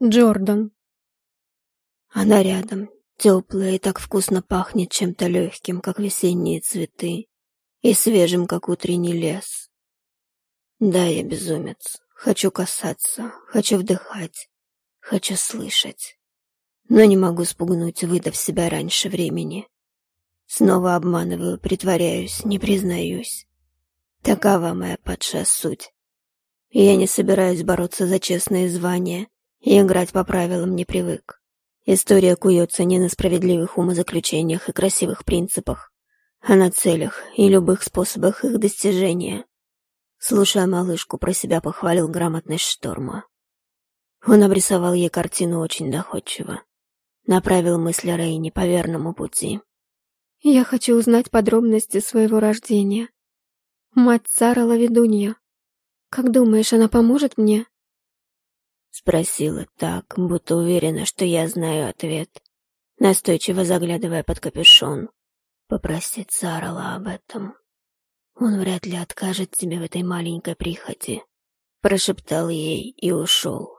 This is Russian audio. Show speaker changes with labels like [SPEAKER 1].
[SPEAKER 1] Джордан.
[SPEAKER 2] Она рядом, теплая и так вкусно пахнет чем-то легким, как весенние цветы, и свежим, как утренний лес. Да, я безумец. Хочу касаться, хочу вдыхать, хочу слышать. Но не могу спугнуть, выдав себя раньше времени. Снова обманываю, притворяюсь, не признаюсь. Такова моя падшая суть. Я не собираюсь бороться за честные звания и играть по правилам не привык. История куется не на справедливых умозаключениях и красивых принципах, а на целях и любых способах их достижения. Слушая малышку, про себя похвалил грамотность шторма. Он обрисовал ей картину очень доходчиво. Направил мысли Рейни по верному пути.
[SPEAKER 1] «Я хочу узнать подробности своего рождения. Мать Сара Лаведунья. Как думаешь, она поможет мне?»
[SPEAKER 2] Спросила так, будто уверена, что я знаю ответ, настойчиво заглядывая под капюшон. Попросить Сарала об этом. Он вряд ли откажет тебе в этой маленькой прихоти. Прошептал ей и ушел.